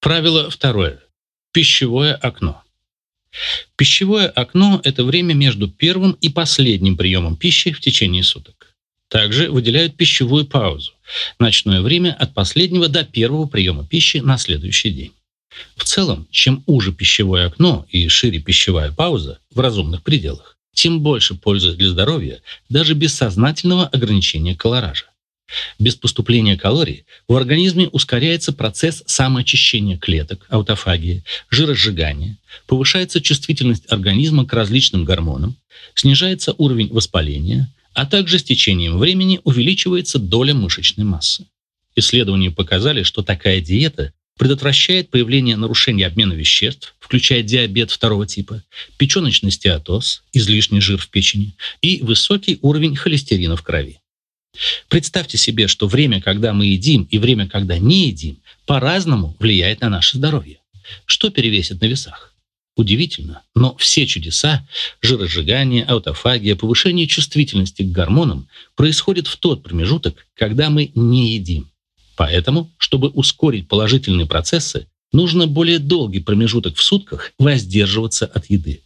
Правило второе. Пищевое окно. Пищевое окно – это время между первым и последним приемом пищи в течение суток. Также выделяют пищевую паузу – ночное время от последнего до первого приема пищи на следующий день. В целом, чем уже пищевое окно и шире пищевая пауза в разумных пределах, тем больше пользы для здоровья даже без сознательного ограничения колоража. Без поступления калорий в организме ускоряется процесс самоочищения клеток, аутофагии, жиросжигания, повышается чувствительность организма к различным гормонам, снижается уровень воспаления, а также с течением времени увеличивается доля мышечной массы. Исследования показали, что такая диета предотвращает появление нарушений обмена веществ, включая диабет второго типа, печеночный стеатоз, излишний жир в печени и высокий уровень холестерина в крови. Представьте себе, что время, когда мы едим, и время, когда не едим, по-разному влияет на наше здоровье. Что перевесит на весах? Удивительно, но все чудеса – жиросжигание, аутофагия, повышение чувствительности к гормонам – происходят в тот промежуток, когда мы не едим. Поэтому, чтобы ускорить положительные процессы, нужно более долгий промежуток в сутках воздерживаться от еды.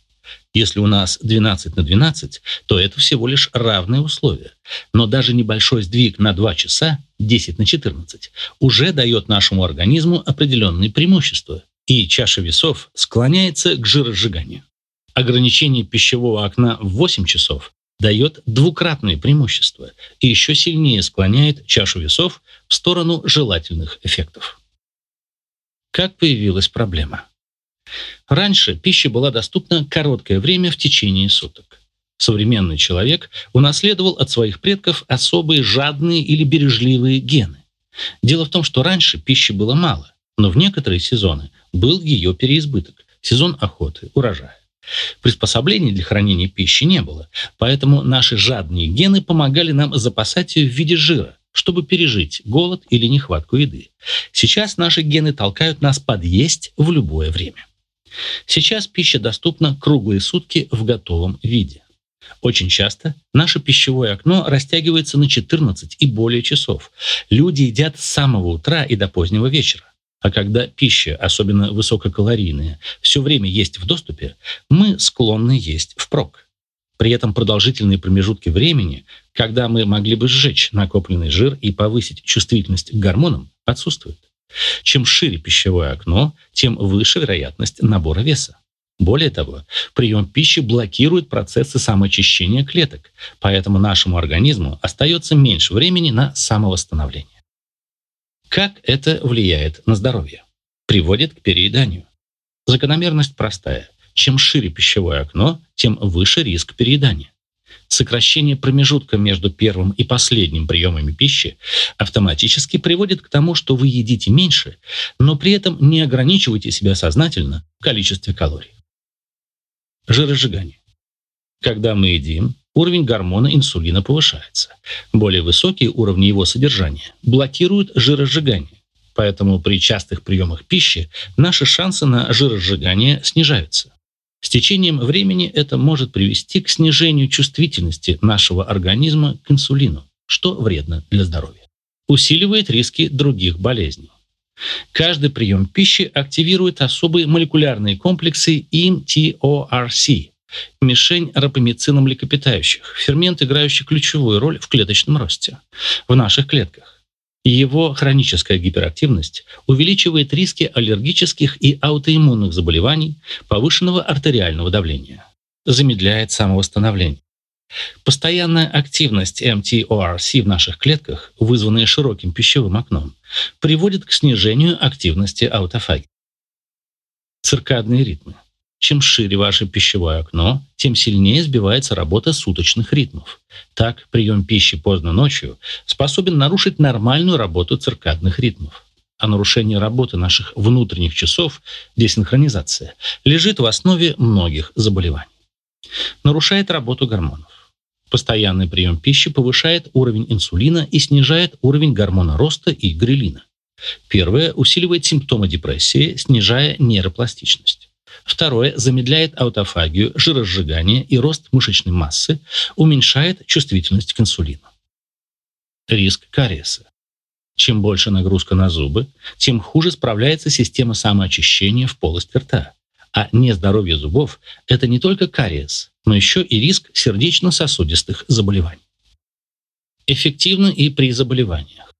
Если у нас 12 на 12, то это всего лишь равные условия. Но даже небольшой сдвиг на 2 часа, 10 на 14, уже дает нашему организму определенные преимущества, и чаша весов склоняется к жиросжиганию. Ограничение пищевого окна в 8 часов дает двукратное преимущество и еще сильнее склоняет чашу весов в сторону желательных эффектов. Как появилась проблема? Раньше пища была доступна короткое время в течение суток. Современный человек унаследовал от своих предков особые жадные или бережливые гены. Дело в том, что раньше пищи было мало, но в некоторые сезоны был ее переизбыток – сезон охоты, урожая. Приспособлений для хранения пищи не было, поэтому наши жадные гены помогали нам запасать ее в виде жира, чтобы пережить голод или нехватку еды. Сейчас наши гены толкают нас подъесть в любое время. Сейчас пища доступна круглые сутки в готовом виде. Очень часто наше пищевое окно растягивается на 14 и более часов. Люди едят с самого утра и до позднего вечера. А когда пища, особенно высококалорийная, все время есть в доступе, мы склонны есть впрок. При этом продолжительные промежутки времени, когда мы могли бы сжечь накопленный жир и повысить чувствительность к гормонам, отсутствуют. Чем шире пищевое окно, тем выше вероятность набора веса. Более того, прием пищи блокирует процессы самоочищения клеток, поэтому нашему организму остается меньше времени на самовосстановление. Как это влияет на здоровье? Приводит к перееданию. Закономерность простая. Чем шире пищевое окно, тем выше риск переедания сокращение промежутка между первым и последним приемами пищи автоматически приводит к тому, что вы едите меньше, но при этом не ограничиваете себя сознательно в количестве калорий. Жиросжигание. Когда мы едим, уровень гормона инсулина повышается. Более высокие уровни его содержания блокируют жиросжигание. Поэтому при частых приемах пищи наши шансы на жиросжигание снижаются. С течением времени это может привести к снижению чувствительности нашего организма к инсулину, что вредно для здоровья. Усиливает риски других болезней. Каждый прием пищи активирует особые молекулярные комплексы mTORC, мишень рапамицина млекопитающих, фермент, играющий ключевую роль в клеточном росте, в наших клетках. Его хроническая гиперактивность увеличивает риски аллергических и аутоиммунных заболеваний, повышенного артериального давления, замедляет самовосстановление. Постоянная активность mTORC в наших клетках, вызванная широким пищевым окном, приводит к снижению активности аутофагии. Циркадные ритмы. Чем шире ваше пищевое окно, тем сильнее сбивается работа суточных ритмов. Так, прием пищи поздно ночью способен нарушить нормальную работу циркадных ритмов. А нарушение работы наших внутренних часов, десинхронизация, лежит в основе многих заболеваний. Нарушает работу гормонов. Постоянный прием пищи повышает уровень инсулина и снижает уровень гормона роста и грелина. Первое усиливает симптомы депрессии, снижая нейропластичность. Второе замедляет аутофагию, жиросжигание и рост мышечной массы, уменьшает чувствительность к инсулину. Риск кариеса. Чем больше нагрузка на зубы, тем хуже справляется система самоочищения в полости рта. А нездоровье зубов – это не только кариес, но еще и риск сердечно-сосудистых заболеваний. Эффективно и при заболеваниях.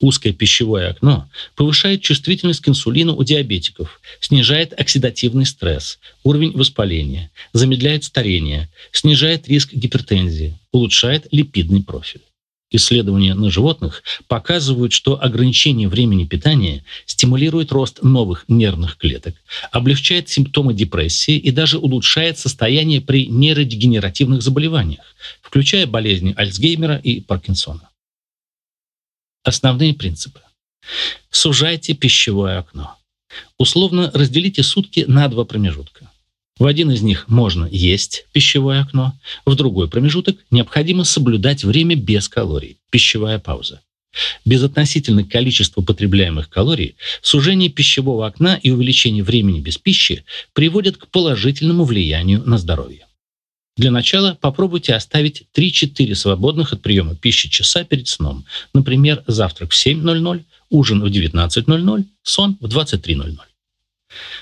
Узкое пищевое окно повышает чувствительность к инсулину у диабетиков, снижает оксидативный стресс, уровень воспаления, замедляет старение, снижает риск гипертензии, улучшает липидный профиль. Исследования на животных показывают, что ограничение времени питания стимулирует рост новых нервных клеток, облегчает симптомы депрессии и даже улучшает состояние при нейродегенеративных заболеваниях, включая болезни Альцгеймера и Паркинсона. Основные принципы. Сужайте пищевое окно. Условно разделите сутки на два промежутка. В один из них можно есть пищевое окно, в другой промежуток необходимо соблюдать время без калорий, пищевая пауза. Безотносительно количества потребляемых калорий, сужение пищевого окна и увеличение времени без пищи приводят к положительному влиянию на здоровье. Для начала попробуйте оставить 3-4 свободных от приема пищи часа перед сном. Например, завтрак в 7.00, ужин в 19.00, сон в 23.00.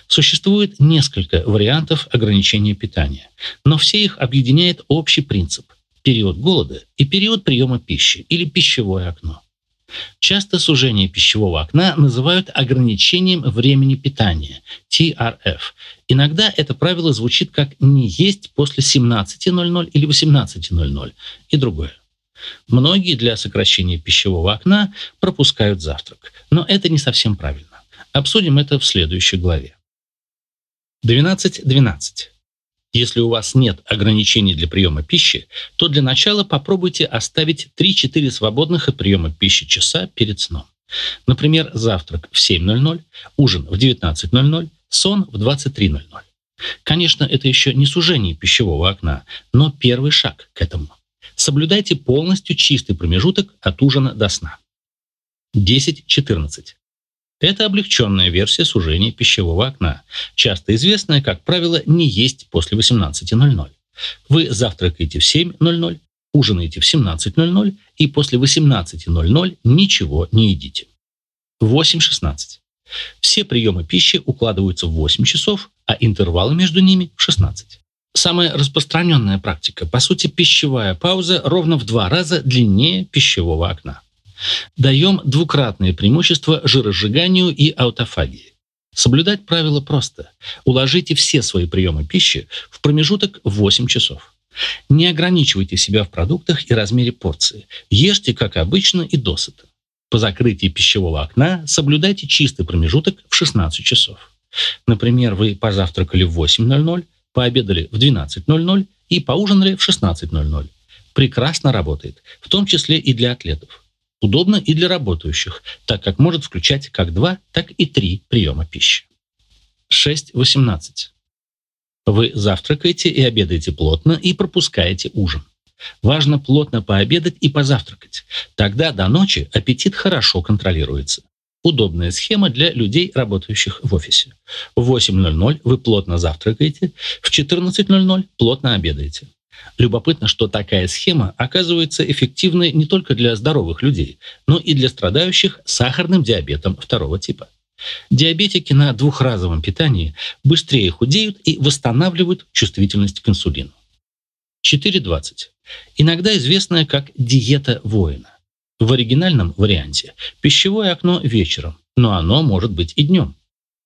Существует несколько вариантов ограничения питания, но все их объединяет общий принцип – период голода и период приема пищи или пищевое окно. Часто сужение пищевого окна называют ограничением времени питания – TRF. Иногда это правило звучит как «не есть после 17.00 или 18.00» и другое. Многие для сокращения пищевого окна пропускают завтрак, но это не совсем правильно. Обсудим это в следующей главе. 12.12. Если у вас нет ограничений для приема пищи, то для начала попробуйте оставить 3-4 свободных от приема пищи часа перед сном. Например, завтрак в 7.00, ужин в 19.00, сон в 23.00. Конечно, это еще не сужение пищевого окна, но первый шаг к этому. Соблюдайте полностью чистый промежуток от ужина до сна. 10.14. Это облегченная версия сужения пищевого окна, часто известная, как правило, не есть после 18.00. Вы завтракаете в 7.00, ужинаете в 17.00 и после 18.00 ничего не едите. 8.16. Все приемы пищи укладываются в 8 часов, а интервалы между ними в 16. Самая распространенная практика, по сути, пищевая пауза ровно в два раза длиннее пищевого окна даем двукратное преимущество жиросжиганию и аутофагии. Соблюдать правило просто. Уложите все свои приемы пищи в промежуток 8 часов. Не ограничивайте себя в продуктах и размере порции. Ешьте, как обычно, и досыта. По закрытии пищевого окна соблюдайте чистый промежуток в 16 часов. Например, вы позавтракали в 8.00, пообедали в 12.00 и поужинали в 16.00. Прекрасно работает, в том числе и для атлетов. Удобно и для работающих, так как может включать как два, так и три приема пищи. 6.18. Вы завтракаете и обедаете плотно и пропускаете ужин. Важно плотно пообедать и позавтракать. Тогда до ночи аппетит хорошо контролируется. Удобная схема для людей, работающих в офисе. В 8.00 вы плотно завтракаете, в 14.00 плотно обедаете. Любопытно, что такая схема оказывается эффективной не только для здоровых людей, но и для страдающих сахарным диабетом второго типа. Диабетики на двухразовом питании быстрее худеют и восстанавливают чувствительность к инсулину. 4.20. Иногда известная как диета воина. В оригинальном варианте пищевое окно вечером, но оно может быть и днем.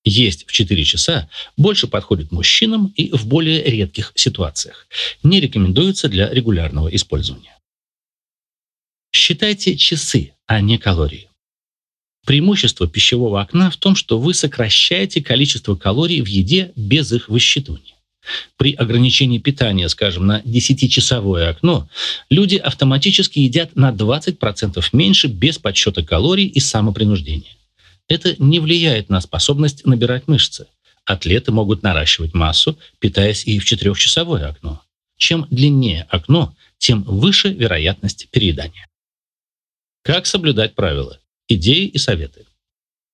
Есть в 4 часа больше подходит мужчинам и в более редких ситуациях. Не рекомендуется для регулярного использования. Считайте часы, а не калории. Преимущество пищевого окна в том, что вы сокращаете количество калорий в еде без их высчитывания. При ограничении питания, скажем, на 10-часовое окно, люди автоматически едят на 20% меньше без подсчета калорий и самопринуждения. Это не влияет на способность набирать мышцы. Атлеты могут наращивать массу, питаясь и в четырехчасовое окно. Чем длиннее окно, тем выше вероятность переедания. Как соблюдать правила? Идеи и советы.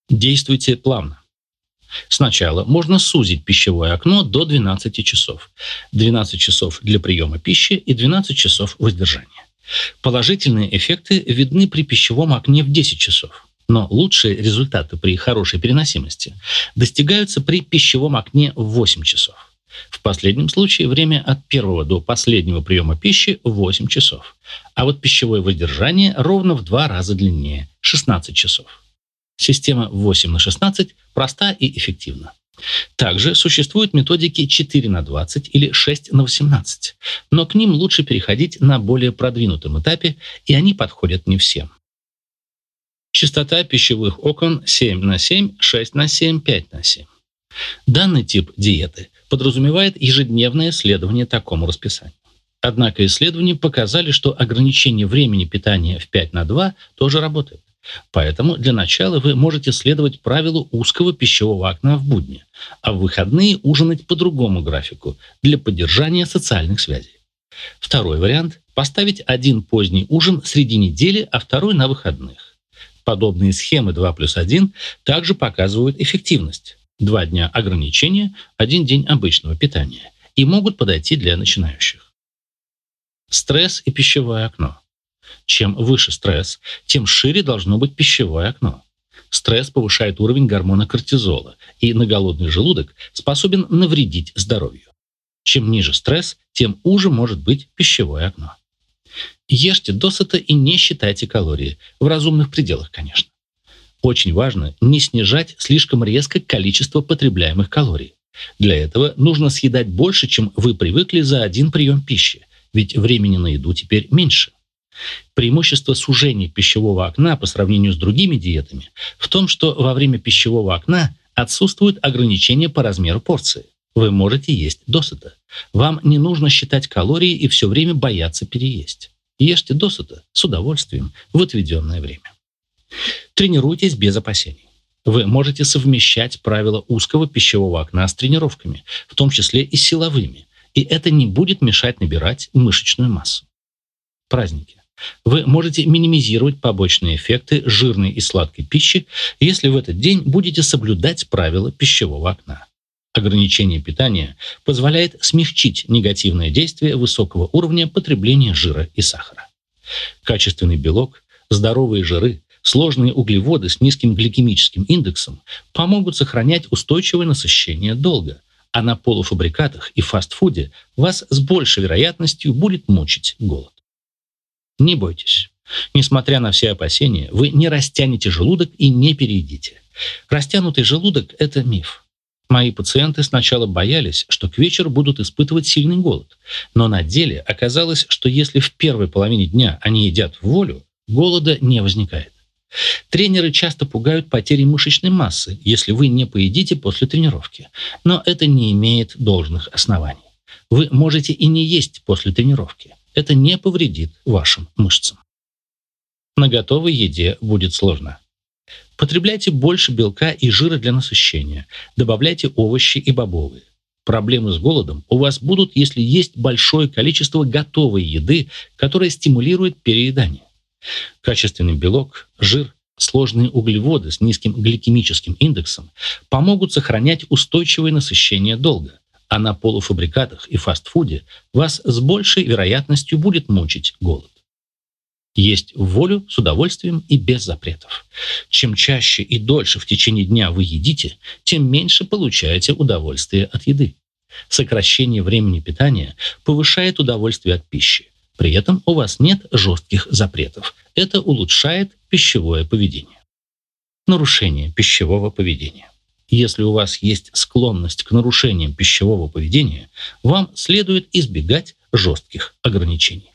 Действуйте плавно. Сначала можно сузить пищевое окно до 12 часов. 12 часов для приема пищи и 12 часов воздержания. Положительные эффекты видны при пищевом окне в 10 часов. Но лучшие результаты при хорошей переносимости достигаются при пищевом окне в 8 часов. В последнем случае время от первого до последнего приема пищи 8 часов. А вот пищевое воздержание ровно в два раза длиннее – 16 часов. Система 8 на 16 проста и эффективна. Также существуют методики 4 на 20 или 6 на 18, но к ним лучше переходить на более продвинутом этапе, и они подходят не всем. Частота пищевых окон 7 на 7, 6 на 7, 5 на 7. Данный тип диеты подразумевает ежедневное следование такому расписанию. Однако исследования показали, что ограничение времени питания в 5 на 2 тоже работает. Поэтому для начала вы можете следовать правилу узкого пищевого окна в будни, а в выходные ужинать по другому графику для поддержания социальных связей. Второй вариант – поставить один поздний ужин среди недели, а второй на выходных. Подобные схемы 2 плюс 1 также показывают эффективность. Два дня ограничения, один день обычного питания и могут подойти для начинающих. Стресс и пищевое окно. Чем выше стресс, тем шире должно быть пищевое окно. Стресс повышает уровень гормона кортизола, и на голодный желудок способен навредить здоровью. Чем ниже стресс, тем уже может быть пищевое окно. Ешьте досыта и не считайте калории, в разумных пределах, конечно. Очень важно не снижать слишком резко количество потребляемых калорий. Для этого нужно съедать больше, чем вы привыкли за один прием пищи, ведь времени на еду теперь меньше. Преимущество сужения пищевого окна по сравнению с другими диетами в том, что во время пищевого окна отсутствует ограничение по размеру порции. Вы можете есть досыта. Вам не нужно считать калории и все время бояться переесть. Ешьте досыта с удовольствием в отведенное время. Тренируйтесь без опасений. Вы можете совмещать правила узкого пищевого окна с тренировками, в том числе и силовыми, и это не будет мешать набирать мышечную массу. Праздники. Вы можете минимизировать побочные эффекты жирной и сладкой пищи, если в этот день будете соблюдать правила пищевого окна. Ограничение питания позволяет смягчить негативное действие высокого уровня потребления жира и сахара. Качественный белок, здоровые жиры, сложные углеводы с низким гликемическим индексом помогут сохранять устойчивое насыщение долго, а на полуфабрикатах и фастфуде вас с большей вероятностью будет мучить голод. Не бойтесь. Несмотря на все опасения, вы не растянете желудок и не переедите. Растянутый желудок – это миф. Мои пациенты сначала боялись, что к вечеру будут испытывать сильный голод, но на деле оказалось, что если в первой половине дня они едят в волю, голода не возникает. Тренеры часто пугают потерей мышечной массы, если вы не поедите после тренировки. Но это не имеет должных оснований. Вы можете и не есть после тренировки. Это не повредит вашим мышцам. На готовой еде будет сложно. Потребляйте больше белка и жира для насыщения. Добавляйте овощи и бобовые. Проблемы с голодом у вас будут, если есть большое количество готовой еды, которая стимулирует переедание. Качественный белок, жир, сложные углеводы с низким гликемическим индексом помогут сохранять устойчивое насыщение долго, а на полуфабрикатах и фастфуде вас с большей вероятностью будет мучить голод. Есть волю, с удовольствием и без запретов. Чем чаще и дольше в течение дня вы едите, тем меньше получаете удовольствие от еды. Сокращение времени питания повышает удовольствие от пищи, при этом у вас нет жестких запретов. Это улучшает пищевое поведение. Нарушение пищевого поведения. Если у вас есть склонность к нарушениям пищевого поведения, вам следует избегать жестких ограничений.